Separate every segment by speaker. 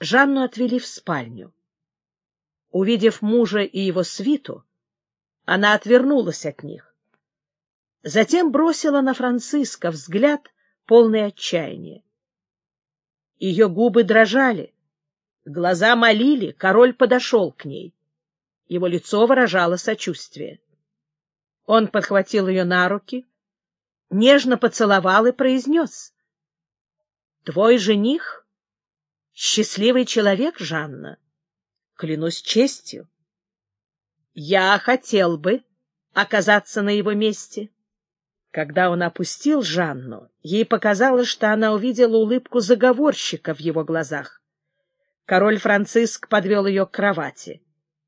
Speaker 1: Жанну отвели в спальню. Увидев мужа и его свиту, она отвернулась от них. Затем бросила на Франциска взгляд, полный отчаяния. Ее губы дрожали, глаза молили, король подошел к ней. Его лицо выражало сочувствие. Он подхватил ее на руки, нежно поцеловал и произнес. — Твой жених — счастливый человек, Жанна. Клянусь честью. Я хотел бы оказаться на его месте. Когда он опустил Жанну, ей показалось, что она увидела улыбку заговорщика в его глазах. Король Франциск подвел ее к кровати.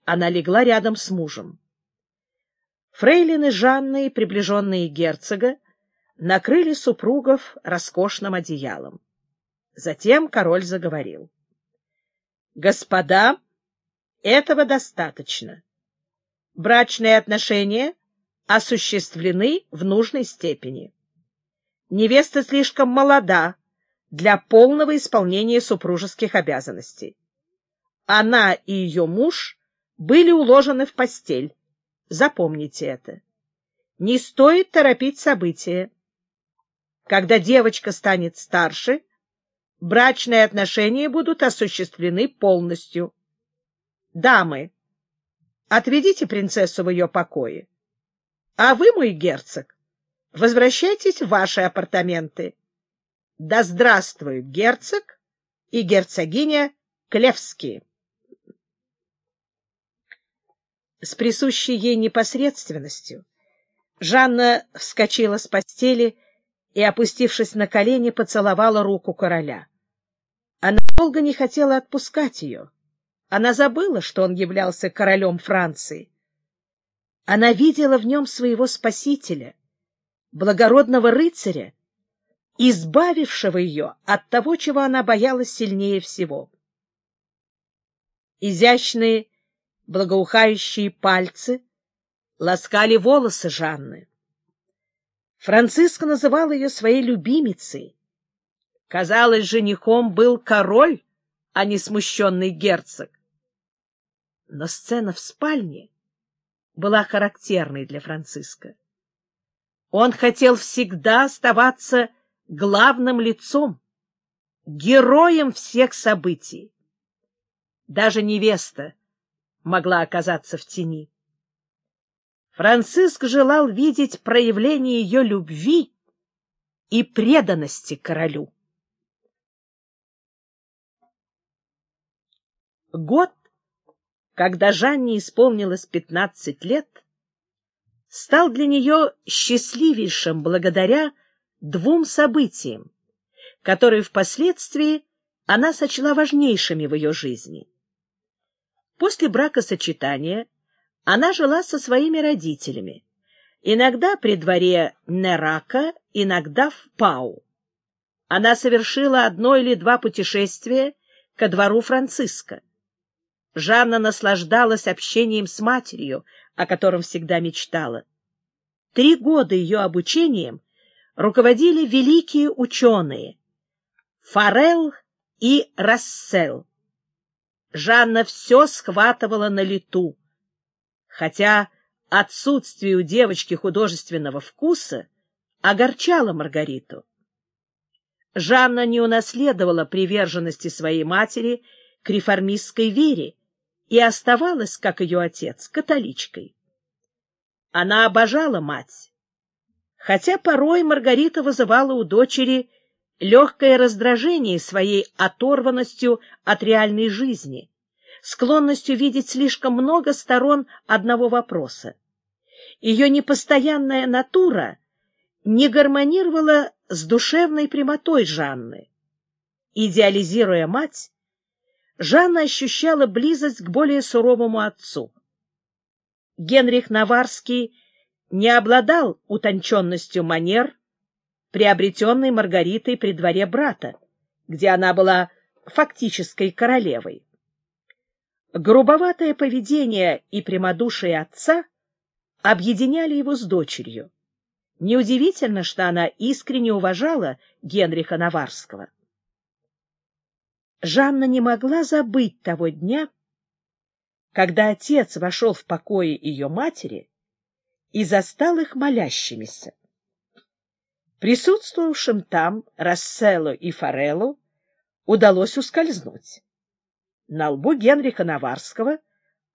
Speaker 1: Она легла рядом с мужем. Фрейлины Жанны и приближенные герцога накрыли супругов роскошным одеялом. Затем король заговорил. — Господа, этого достаточно. Брачные отношения осуществлены в нужной степени. Невеста слишком молода для полного исполнения супружеских обязанностей. Она и ее муж были уложены в постель. Запомните это. Не стоит торопить события. Когда девочка станет старше, брачные отношения будут осуществлены полностью. Дамы, отведите принцессу в ее покое. А вы, мой герцог, возвращайтесь в ваши апартаменты. Да здравствует герцог и герцогиня Клевские! С присущей ей непосредственностью Жанна вскочила с постели и, опустившись на колени, поцеловала руку короля. Она долго не хотела отпускать ее. Она забыла, что он являлся королем Франции. Она видела в нем своего спасителя, благородного рыцаря, избавившего ее от того, чего она боялась сильнее всего. Изящные, благоухающие пальцы ласкали волосы Жанны. Франциск называл ее своей любимицей. Казалось, женихом был король, а не смущенный герцог. Но сцена в спальне была характерной для Франциска. Он хотел всегда оставаться главным лицом, героем всех событий. Даже невеста могла оказаться в тени. Франциск желал видеть проявление ее любви и преданности королю. Год, когда Жанне исполнилось пятнадцать лет, стал для нее счастливейшим благодаря двум событиям, которые впоследствии она сочла важнейшими в ее жизни. После бракосочетания она жила со своими родителями, иногда при дворе Нерака, иногда в Пау. Она совершила одно или два путешествия ко двору Франциска. Жанна наслаждалась общением с матерью, о котором всегда мечтала. Три года ее обучением руководили великие ученые Форел и Рассел. Жанна все схватывала на лету, хотя отсутствие у девочки художественного вкуса огорчало Маргариту. Жанна не унаследовала приверженности своей матери к реформистской вере и оставалась, как ее отец, католичкой. Она обожала мать, хотя порой Маргарита вызывала у дочери легкое раздражение своей оторванностью от реальной жизни, склонностью видеть слишком много сторон одного вопроса. Ее непостоянная натура не гармонировала с душевной прямотой Жанны. Идеализируя мать, Жанна ощущала близость к более суровому отцу. Генрих Наварский не обладал утонченностью манер, приобретенной Маргаритой при дворе брата, где она была фактической королевой. Грубоватое поведение и прямодушие отца объединяли его с дочерью. Неудивительно, что она искренне уважала Генриха Наварского. Жанна не могла забыть того дня, когда отец вошел в покои ее матери и застал их молящимися. Присутствовавшим там Расселу и Фореллу удалось ускользнуть. На лбу Генриха Наварского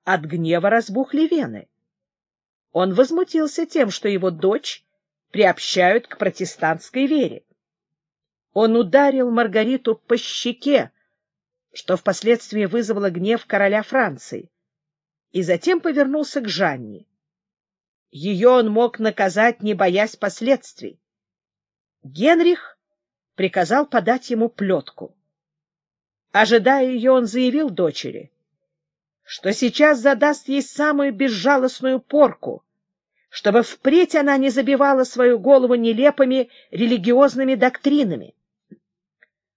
Speaker 1: от гнева разбухли вены. Он возмутился тем, что его дочь приобщают к протестантской вере. Он ударил Маргариту по щеке, что впоследствии вызвало гнев короля Франции, и затем повернулся к Жанне. Ее он мог наказать, не боясь последствий. Генрих приказал подать ему плетку. Ожидая ее, он заявил дочери, что сейчас задаст ей самую безжалостную порку, чтобы впредь она не забивала свою голову нелепыми религиозными доктринами.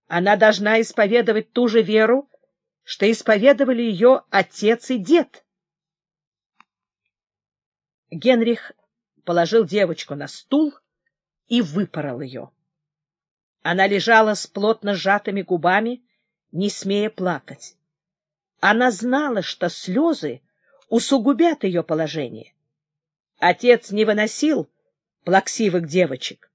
Speaker 1: Она должна исповедовать ту же веру, что исповедовали ее отец и дед. Генрих положил девочку на стул и выпорол ее. Она лежала с плотно сжатыми губами, не смея плакать. Она знала, что слезы усугубят ее положение. Отец не выносил плаксивых девочек.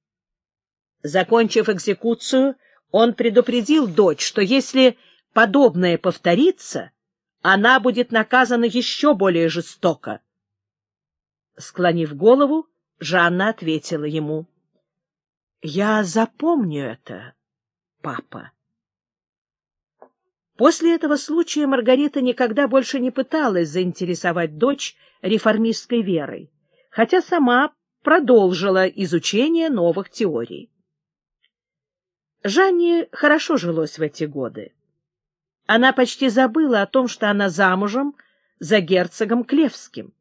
Speaker 1: Закончив экзекуцию, он предупредил дочь, что если подобное повторится, она будет наказана еще более жестоко. Склонив голову, Жанна ответила ему. — Я запомню это, папа. После этого случая Маргарита никогда больше не пыталась заинтересовать дочь реформистской верой, хотя сама продолжила изучение новых теорий. Жанне хорошо жилось в эти годы. Она почти забыла о том, что она замужем за герцогом Клевским.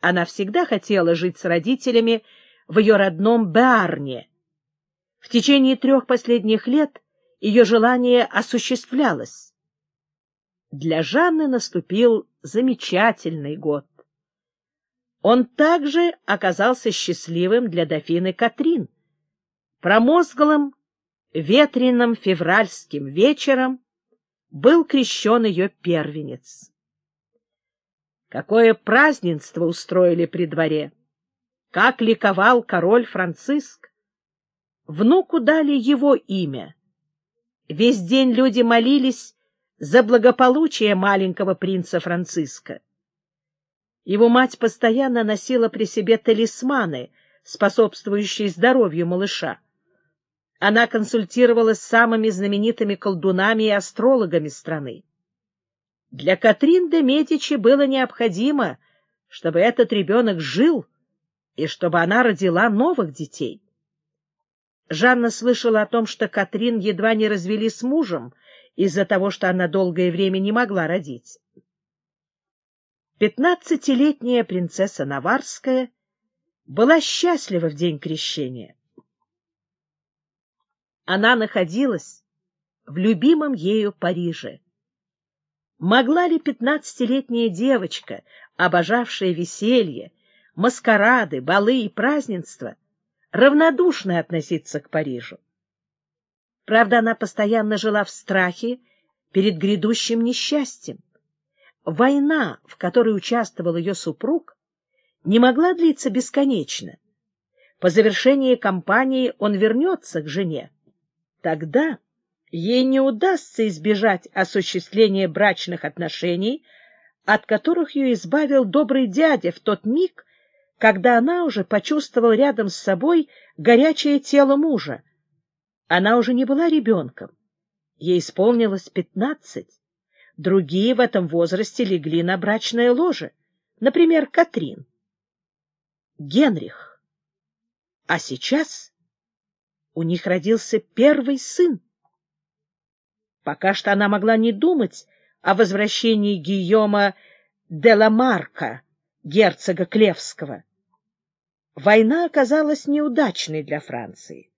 Speaker 1: Она всегда хотела жить с родителями в ее родном Беарне. В течение трех последних лет ее желание осуществлялось. Для Жанны наступил замечательный год. Он также оказался счастливым для дофины Катрин. Промозглым, ветреным февральским вечером был крещен ее первенец. Какое празднество устроили при дворе! Как ликовал король Франциск! Внуку дали его имя. Весь день люди молились за благополучие маленького принца Франциска. Его мать постоянно носила при себе талисманы, способствующие здоровью малыша. Она консультировалась с самыми знаменитыми колдунами и астрологами страны. Для Катрин де Медичи было необходимо, чтобы этот ребенок жил и чтобы она родила новых детей. Жанна слышала о том, что Катрин едва не развели с мужем, из-за того, что она долгое время не могла родить. Пятнадцатилетняя принцесса Наварская была счастлива в день крещения. Она находилась в любимом ею Париже. Могла ли пятнадцатилетняя девочка, обожавшая веселье, маскарады, балы и празднества, равнодушно относиться к Парижу? Правда, она постоянно жила в страхе перед грядущим несчастьем. Война, в которой участвовал ее супруг, не могла длиться бесконечно. По завершении кампании он вернется к жене. Тогда ей не удастся избежать осуществления брачных отношений, от которых ее избавил добрый дядя в тот миг, когда она уже почувствовала рядом с собой горячее тело мужа. Она уже не была ребенком. Ей исполнилось пятнадцать. Другие в этом возрасте легли на брачное ложе. Например, Катрин. Генрих. А сейчас у них родился первый сын. Пока что она могла не думать о возвращении Гийома де ла Марка, герцога Клевского. Война оказалась неудачной для Франции.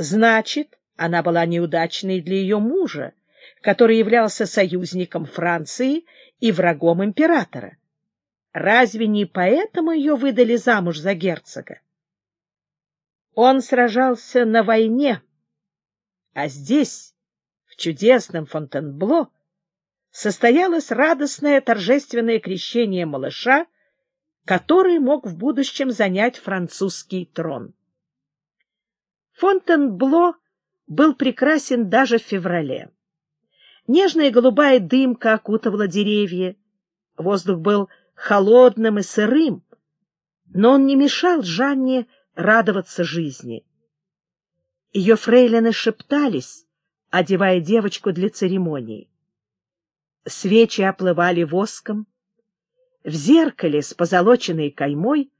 Speaker 1: Значит, она была неудачной для ее мужа, который являлся союзником Франции и врагом императора. Разве не поэтому ее выдали замуж за герцога? Он сражался на войне, а здесь, в чудесном Фонтенбло состоялось радостное торжественное крещение малыша, который мог в будущем занять французский трон. Фонтенбло был прекрасен даже в феврале. Нежная голубая дымка окутывала деревья, воздух был холодным и сырым, но он не мешал Жанне радоваться жизни. Ее фрейлины шептались, одевая девочку для церемонии. Свечи оплывали воском. В зеркале с позолоченной каймой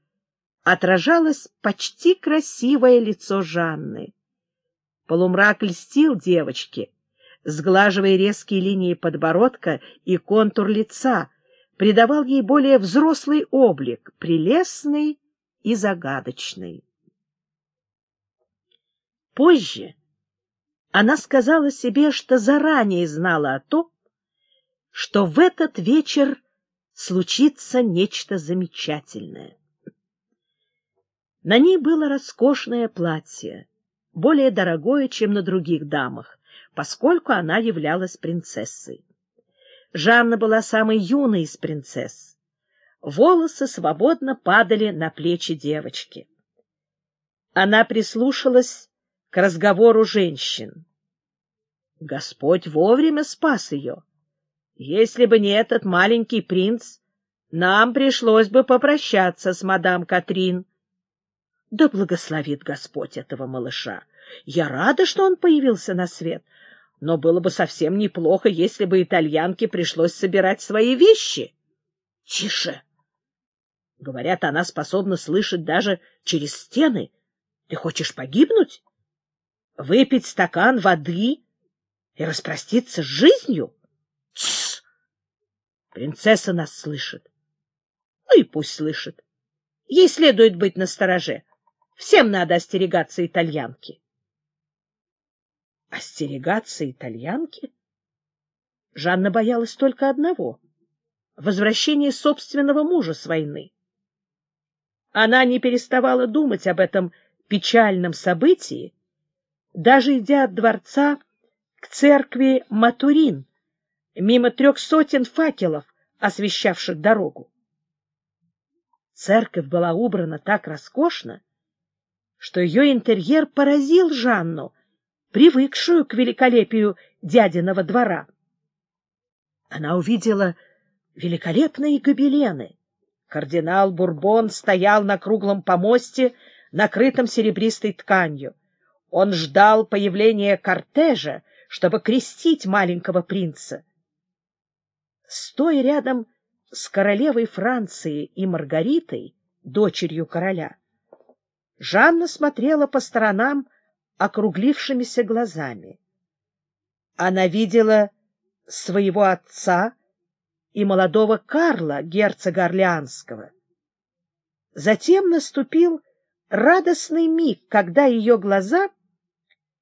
Speaker 1: отражалось почти красивое лицо Жанны. Полумрак льстил девочке, сглаживая резкие линии подбородка и контур лица, придавал ей более взрослый облик, прелестный и загадочный. Позже она сказала себе, что заранее знала о том, что в этот вечер случится нечто замечательное. На ней было роскошное платье, более дорогое, чем на других дамах, поскольку она являлась принцессой. Жанна была самой юной из принцесс. Волосы свободно падали на плечи девочки. Она прислушалась к разговору женщин. Господь вовремя спас ее. Если бы не этот маленький принц, нам пришлось бы попрощаться с мадам Катрин. Да благословит Господь этого малыша. Я рада, что он появился на свет, но было бы совсем неплохо, если бы итальянке пришлось собирать свои вещи. Тише! Говорят, она способна слышать даже через стены. Ты хочешь погибнуть? Выпить стакан воды и распроститься с жизнью? Тссс! Принцесса нас слышит. Ну и пусть слышит. Ей следует быть настороже. Всем надо остерегаться итальянки. Остерегаться итальянки? Жанна боялась только одного — возвращения собственного мужа с войны. Она не переставала думать об этом печальном событии, даже идя от дворца к церкви Матурин, мимо трех сотен факелов, освещавших дорогу. Церковь была убрана так роскошно, что ее интерьер поразил Жанну, привыкшую к великолепию дядиного двора. Она увидела великолепные гобелены. Кардинал Бурбон стоял на круглом помосте, накрытом серебристой тканью. Он ждал появления кортежа, чтобы крестить маленького принца. Стоя рядом с королевой Франции и Маргаритой, дочерью короля, Жанна смотрела по сторонам округлившимися глазами. Она видела своего отца и молодого Карла, герцога Орлеанского. Затем наступил радостный миг, когда ее глаза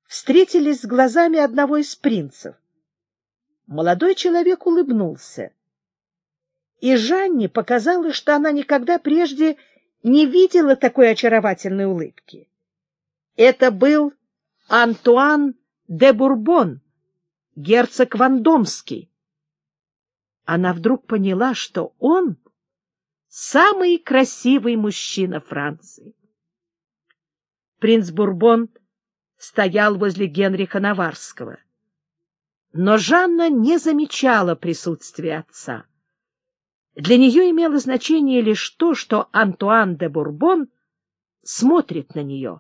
Speaker 1: встретились с глазами одного из принцев. Молодой человек улыбнулся. И Жанне показалось, что она никогда прежде не видела такой очаровательной улыбки. Это был Антуан де Бурбон, герцог Вандомский. Она вдруг поняла, что он самый красивый мужчина Франции. Принц Бурбон стоял возле Генриха Наварского. Но Жанна не замечала присутствия отца. Для нее имело значение лишь то, что Антуан де Бурбон смотрит на нее.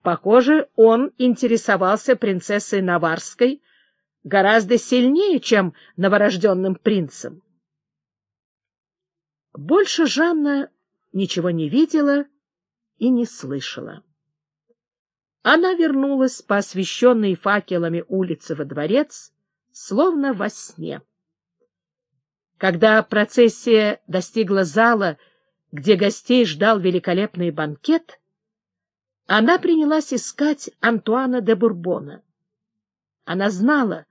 Speaker 1: Похоже, он интересовался принцессой Наварской гораздо сильнее, чем новорожденным принцем. Больше Жанна ничего не видела и не слышала. Она вернулась по освещенной факелами улице во дворец, словно во сне. Когда процессия достигла зала, где гостей ждал великолепный банкет, она принялась искать Антуана де Бурбона. Она знала,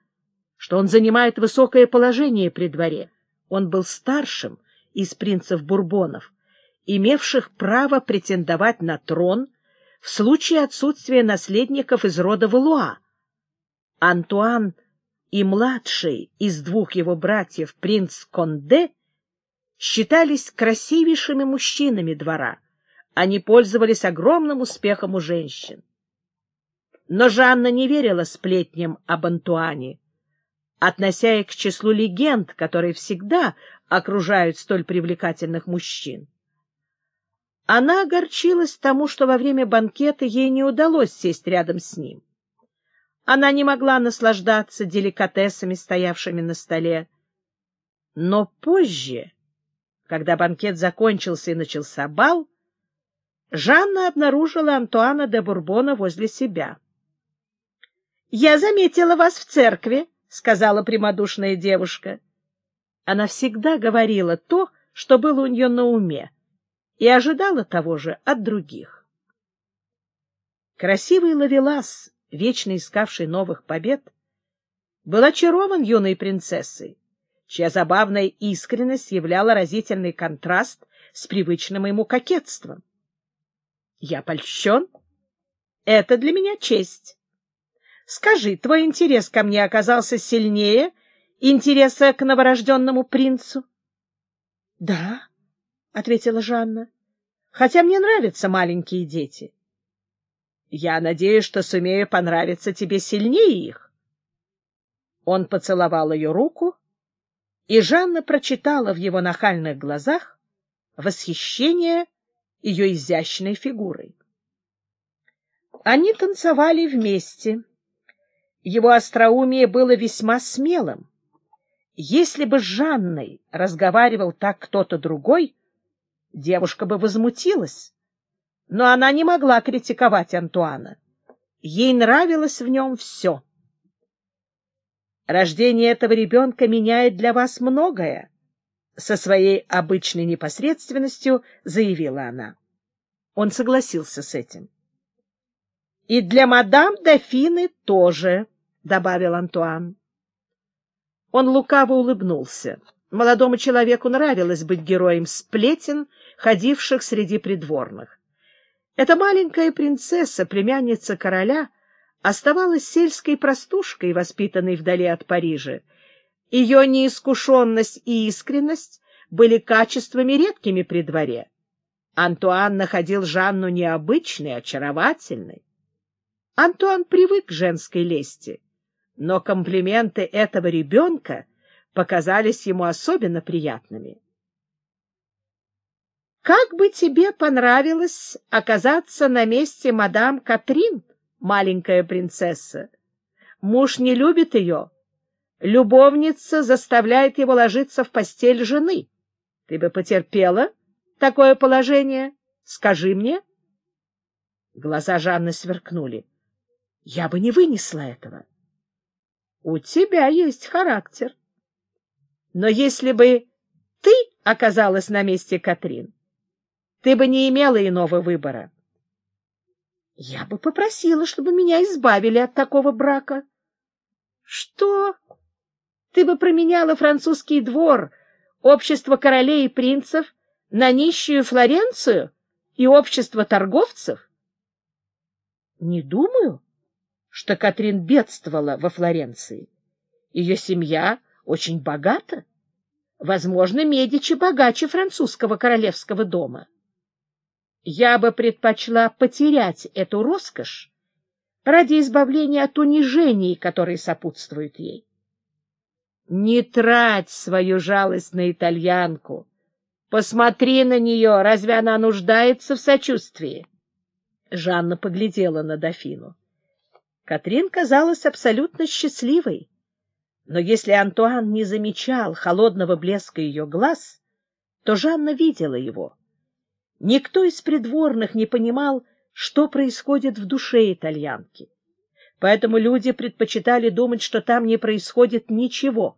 Speaker 1: что он занимает высокое положение при дворе. Он был старшим из принцев Бурбонов, имевших право претендовать на трон в случае отсутствия наследников из рода Валуа. Антуан и младший из двух его братьев принц Конде считались красивейшими мужчинами двора. Они пользовались огромным успехом у женщин. Но Жанна не верила сплетням об Антуане, относя их к числу легенд, которые всегда окружают столь привлекательных мужчин. Она огорчилась тому, что во время банкета ей не удалось сесть рядом с ним. Она не могла наслаждаться деликатесами, стоявшими на столе. Но позже, когда банкет закончился и начался бал, Жанна обнаружила Антуана де Бурбона возле себя. — Я заметила вас в церкви, — сказала прямодушная девушка. Она всегда говорила то, что было у нее на уме, и ожидала того же от других. Красивый Лавелас, вечно искавший новых побед, был очарован юной принцессой, чья забавная искренность являла разительный контраст с привычным ему кокетством. Я польщен. Это для меня честь. Скажи, твой интерес ко мне оказался сильнее интереса к новорожденному принцу? — Да, — ответила Жанна, — хотя мне нравятся маленькие дети. Я надеюсь, что сумею понравиться тебе сильнее их. Он поцеловал ее руку, и Жанна прочитала в его нахальных глазах восхищение ее изящной фигурой. Они танцевали вместе. Его остроумие было весьма смелым. Если бы с Жанной разговаривал так кто-то другой, девушка бы возмутилась. Но она не могла критиковать Антуана. Ей нравилось в нем все. Рождение этого ребенка меняет для вас многое, — со своей обычной непосредственностью заявила она. Он согласился с этим. — И для мадам Дофины тоже, — добавил Антуан. Он лукаво улыбнулся. Молодому человеку нравилось быть героем сплетен, ходивших среди придворных. Эта маленькая принцесса, племянница короля, оставалась сельской простушкой, воспитанной вдали от Парижа. Ее неискушенность и искренность были качествами редкими при дворе. Антуан находил Жанну необычной, очаровательной. Антуан привык к женской лести но комплименты этого ребенка показались ему особенно приятными. «Как бы тебе понравилось оказаться на месте мадам Катрин, маленькая принцесса? Муж не любит ее. Любовница заставляет его ложиться в постель жены. Ты бы потерпела такое положение? Скажи мне». Глаза Жанны сверкнули. «Я бы не вынесла этого». У тебя есть характер. Но если бы ты оказалась на месте Катрин, ты бы не имела иного выбора. Я бы попросила, чтобы меня избавили от такого брака. Что? Ты бы променяла французский двор, общество королей и принцев на нищую Флоренцию и общество торговцев? Не думаю, что Катрин бедствовала во Флоренции. Ее семья очень богата. Возможно, Медичи богаче французского королевского дома. Я бы предпочла потерять эту роскошь ради избавления от унижений, которые сопутствуют ей. Не трать свою жалость на итальянку. Посмотри на нее, разве она нуждается в сочувствии? Жанна поглядела на дофину. Катрин казалась абсолютно счастливой. Но если Антуан не замечал холодного блеска ее глаз, то Жанна видела его. Никто из придворных не понимал, что происходит в душе итальянки. Поэтому люди предпочитали думать, что там не происходит ничего.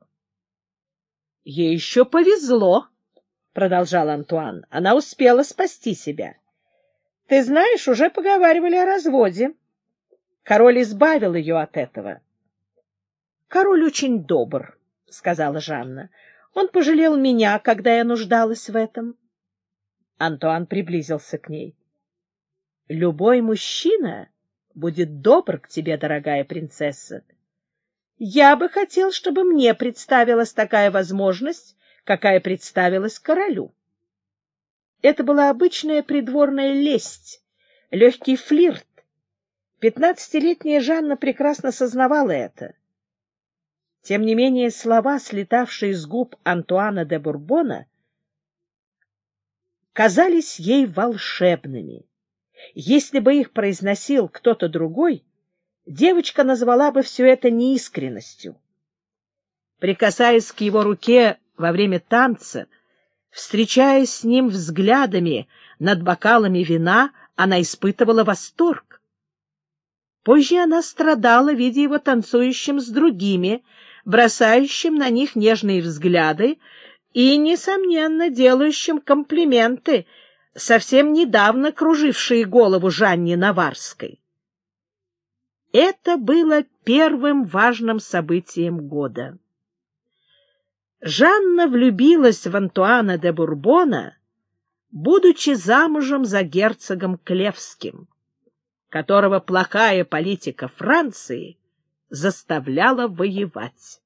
Speaker 1: — Ей еще повезло, — продолжал Антуан. — Она успела спасти себя. — Ты знаешь, уже поговаривали о разводе. Король избавил ее от этого. — Король очень добр, — сказала Жанна. — Он пожалел меня, когда я нуждалась в этом. Антуан приблизился к ней. — Любой мужчина будет добр к тебе, дорогая принцесса. Я бы хотел, чтобы мне представилась такая возможность, какая представилась королю. Это была обычная придворная лесть, легкий флирт. Пятнадцатилетняя Жанна прекрасно сознавала это. Тем не менее, слова, слетавшие с губ Антуана де Бурбона, казались ей волшебными. Если бы их произносил кто-то другой, девочка назвала бы все это неискренностью. Прикасаясь к его руке во время танца, встречаясь с ним взглядами над бокалами вина, она испытывала восторг. Позже она страдала, видя его танцующим с другими, бросающим на них нежные взгляды и, несомненно, делающим комплименты, совсем недавно кружившие голову Жанне Наварской. Это было первым важным событием года. Жанна влюбилась в Антуана де Бурбона, будучи замужем за герцогом Клевским, которого плохая политика Франции заставляла воевать.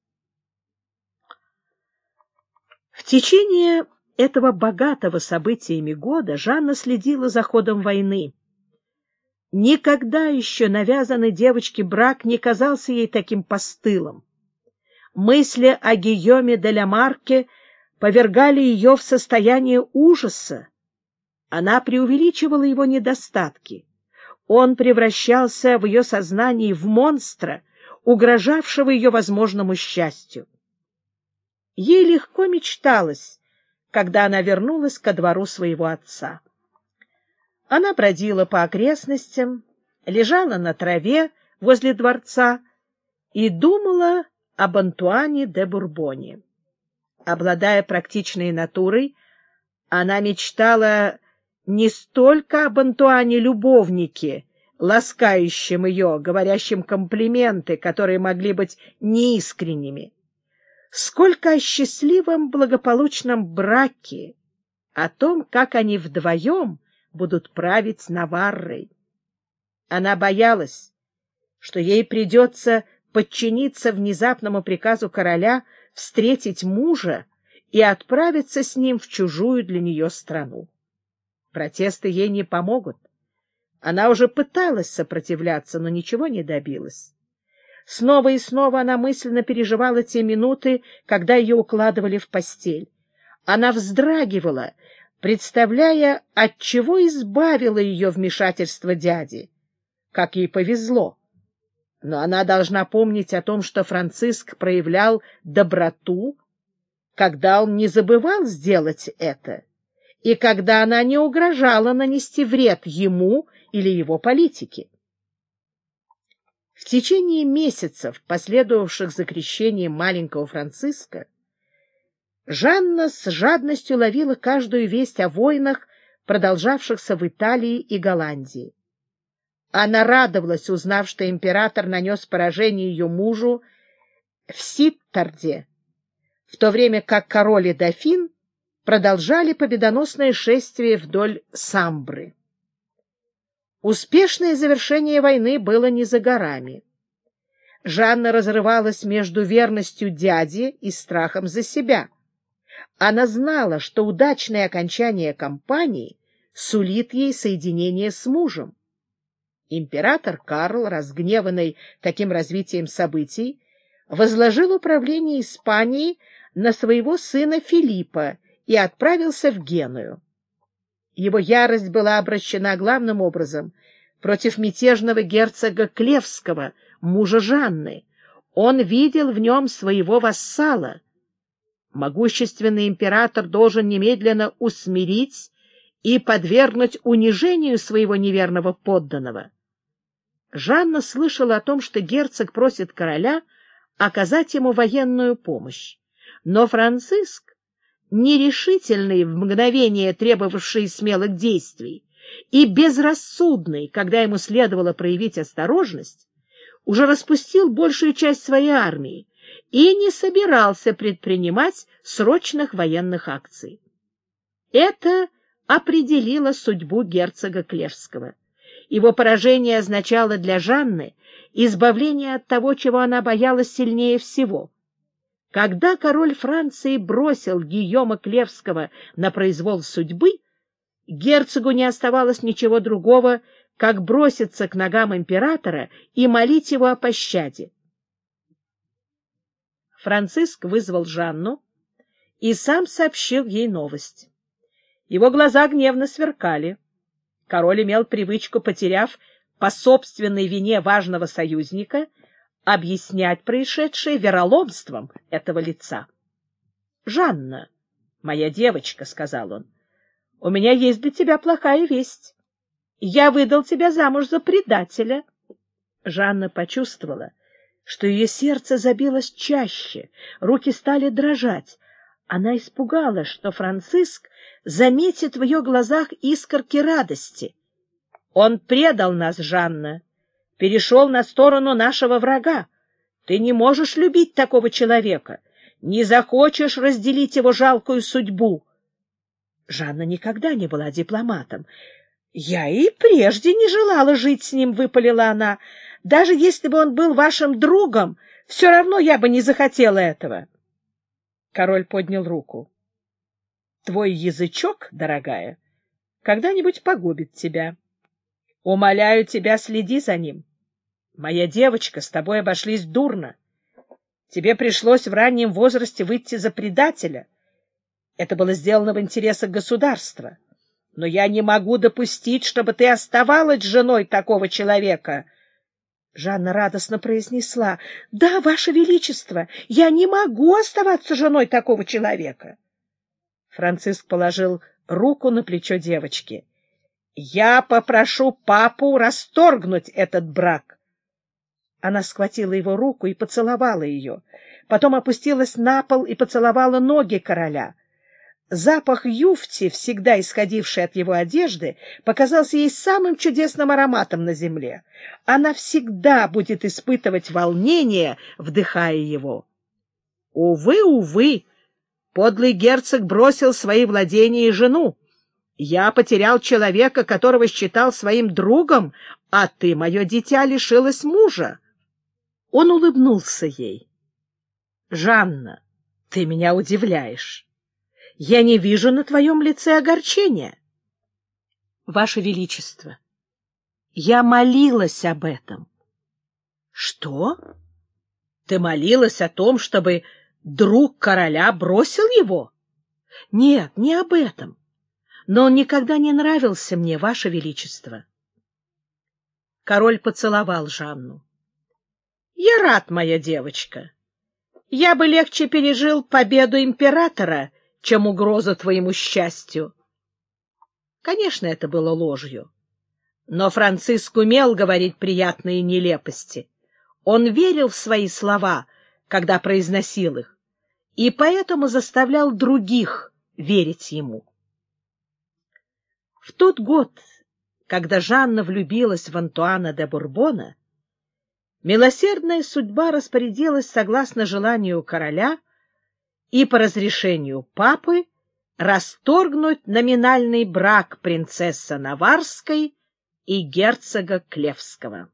Speaker 1: В течение этого богатого событиями года Жанна следила за ходом войны. Никогда еще навязанный девочке брак не казался ей таким постылым. Мысли о Гийоме де ля Марке повергали ее в состояние ужаса. Она преувеличивала его недостатки. Он превращался в ее сознании в монстра, угрожавшего ее возможному счастью. Ей легко мечталось, когда она вернулась ко двору своего отца. Она бродила по окрестностям, лежала на траве возле дворца и думала об Антуане де Бурбоне. Обладая практичной натурой, она мечтала не столько об Антуане-любовнике, ласкающем ее, говорящем комплименты, которые могли быть неискренними, сколько о счастливом благополучном браке, о том, как они вдвоем будут править Наваррой. Она боялась, что ей придется подчиниться внезапному приказу короля встретить мужа и отправиться с ним в чужую для нее страну. Протесты ей не помогут. Она уже пыталась сопротивляться, но ничего не добилась. Снова и снова она мысленно переживала те минуты, когда ее укладывали в постель. Она вздрагивала, представляя, от чего избавило ее вмешательство дяди. Как ей повезло. Но она должна помнить о том, что Франциск проявлял доброту, когда он не забывал сделать это, и когда она не угрожала нанести вред ему или его политике. В течение месяцев, последовавших за крещением маленького Франциска, Жанна с жадностью ловила каждую весть о войнах, продолжавшихся в Италии и Голландии. Она радовалась, узнав, что император нанес поражение ее мужу в Ситтарде, в то время как король и дофин продолжали победоносное шествие вдоль Самбры. Успешное завершение войны было не за горами. Жанна разрывалась между верностью дяде и страхом за себя. Она знала, что удачное окончание кампании сулит ей соединение с мужем. Император Карл, разгневанный таким развитием событий, возложил управление Испанией на своего сына Филиппа и отправился в Геную. Его ярость была обращена главным образом против мятежного герцога Клевского, мужа Жанны. Он видел в нем своего вассала. Могущественный император должен немедленно усмирить и подвергнуть унижению своего неверного подданного. Жанна слышала о том, что герцог просит короля оказать ему военную помощь. Но Франциск нерешительный в мгновение требовавший смелых действий, и безрассудный, когда ему следовало проявить осторожность, уже распустил большую часть своей армии и не собирался предпринимать срочных военных акций. Это определило судьбу герцога Клевского. Его поражение означало для Жанны избавление от того, чего она боялась сильнее всего. Когда король Франции бросил Гийома Клевского на произвол судьбы, герцогу не оставалось ничего другого, как броситься к ногам императора и молить его о пощаде. Франциск вызвал Жанну и сам сообщил ей новость. Его глаза гневно сверкали. Король имел привычку, потеряв по собственной вине важного союзника, объяснять происшедшее вероломством этого лица. — Жанна, моя девочка, — сказал он, — у меня есть для тебя плохая весть. Я выдал тебя замуж за предателя. Жанна почувствовала, что ее сердце забилось чаще, руки стали дрожать. Она испугалась, что Франциск заметит в ее глазах искорки радости. Он предал нас, Жанна, перешел на сторону нашего врага. Ты не можешь любить такого человека, не захочешь разделить его жалкую судьбу. Жанна никогда не была дипломатом. Я и прежде не желала жить с ним, — выпалила она. Даже если бы он был вашим другом, все равно я бы не захотела этого. Король поднял руку. Твой язычок, дорогая, когда-нибудь погубит тебя. Умоляю тебя, следи за ним. Моя девочка, с тобой обошлись дурно. Тебе пришлось в раннем возрасте выйти за предателя. Это было сделано в интересах государства. Но я не могу допустить, чтобы ты оставалась женой такого человека. Жанна радостно произнесла. — Да, Ваше Величество, я не могу оставаться женой такого человека. Франциск положил руку на плечо девочки. — Я попрошу папу расторгнуть этот брак. Она схватила его руку и поцеловала ее. Потом опустилась на пол и поцеловала ноги короля. Запах юфти, всегда исходивший от его одежды, показался ей самым чудесным ароматом на земле. Она всегда будет испытывать волнение, вдыхая его. Увы, увы, Подлый герцог бросил свои владения и жену. Я потерял человека, которого считал своим другом, а ты, мое дитя, лишилась мужа. Он улыбнулся ей. — Жанна, ты меня удивляешь. Я не вижу на твоем лице огорчения. — Ваше Величество, я молилась об этом. — Что? Ты молилась о том, чтобы друг короля бросил его? Нет, не об этом. Но он никогда не нравился мне, ваше величество. Король поцеловал Жанну. Я рад, моя девочка. Я бы легче пережил победу императора, чем угрозу твоему счастью. Конечно, это было ложью. Но Франциск умел говорить приятные нелепости. Он верил в свои слова — когда произносил их, и поэтому заставлял других верить ему. В тот год, когда Жанна влюбилась в Антуана де Бурбона, милосердная судьба распорядилась согласно желанию короля и по разрешению папы расторгнуть номинальный брак принцессы Наварской и герцога Клевского.